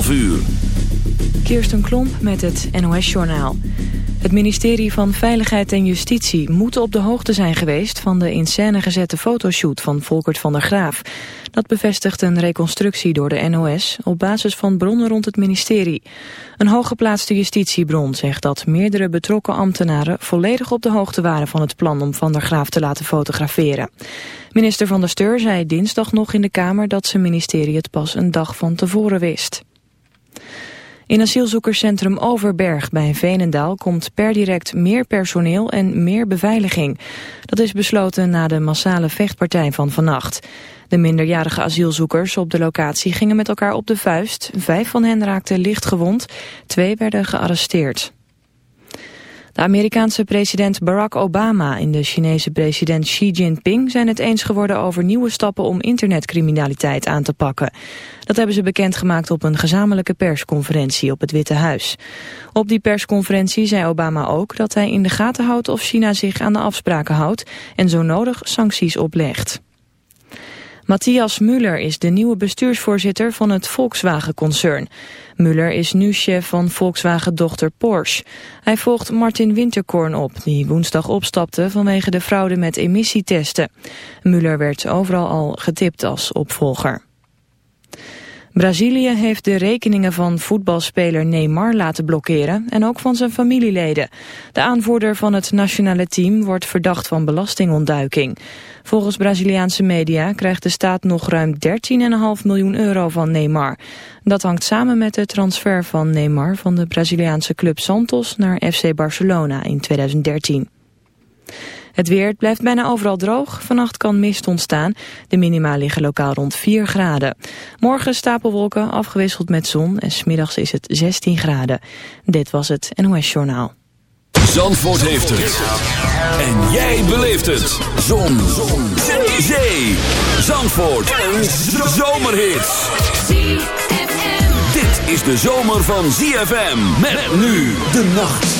12 uur. Kirsten Klomp met het NOS-journaal. Het ministerie van Veiligheid en Justitie moet op de hoogte zijn geweest... van de in scène gezette fotoshoot van Volkert van der Graaf. Dat bevestigt een reconstructie door de NOS... op basis van bronnen rond het ministerie. Een hooggeplaatste justitiebron zegt dat meerdere betrokken ambtenaren... volledig op de hoogte waren van het plan om van der Graaf te laten fotograferen. Minister van der Steur zei dinsdag nog in de Kamer... dat zijn ministerie het pas een dag van tevoren wist. In asielzoekerscentrum Overberg bij Veenendaal komt per direct meer personeel en meer beveiliging. Dat is besloten na de massale vechtpartij van vannacht. De minderjarige asielzoekers op de locatie gingen met elkaar op de vuist. Vijf van hen raakten licht gewond, twee werden gearresteerd. De Amerikaanse president Barack Obama en de Chinese president Xi Jinping zijn het eens geworden over nieuwe stappen om internetcriminaliteit aan te pakken. Dat hebben ze bekendgemaakt op een gezamenlijke persconferentie op het Witte Huis. Op die persconferentie zei Obama ook dat hij in de gaten houdt of China zich aan de afspraken houdt en zo nodig sancties oplegt. Matthias Müller is de nieuwe bestuursvoorzitter van het Volkswagen-concern. Müller is nu chef van Volkswagen-dochter Porsche. Hij volgt Martin Winterkorn op, die woensdag opstapte vanwege de fraude met emissietesten. Müller werd overal al getipt als opvolger. Brazilië heeft de rekeningen van voetbalspeler Neymar laten blokkeren en ook van zijn familieleden. De aanvoerder van het nationale team wordt verdacht van belastingontduiking. Volgens Braziliaanse media krijgt de staat nog ruim 13,5 miljoen euro van Neymar. Dat hangt samen met de transfer van Neymar van de Braziliaanse club Santos naar FC Barcelona in 2013. Het weer blijft bijna overal droog. Vannacht kan mist ontstaan. De minima liggen lokaal rond 4 graden. Morgen stapelwolken afgewisseld met zon en smiddags is het 16 graden. Dit was het NOS Journaal. Zandvoort heeft het. En jij beleeft het. Zon. zon. Zee. Zee. Zandvoort. Een zomerhit. Dit is de zomer van ZFM. Met nu de nacht.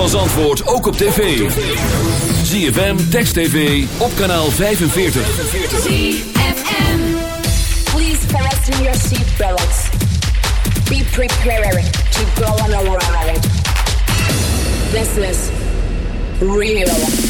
van Zandvoort ook op tv. ZFM, Text TV, op kanaal 45. ZFM. Please fasten your seatbelts. Be prepared to go on a ride. This is real.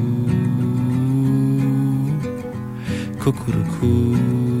Cuckoo.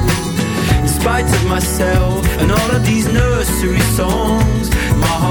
spite of myself and all of these nursery songs. My heart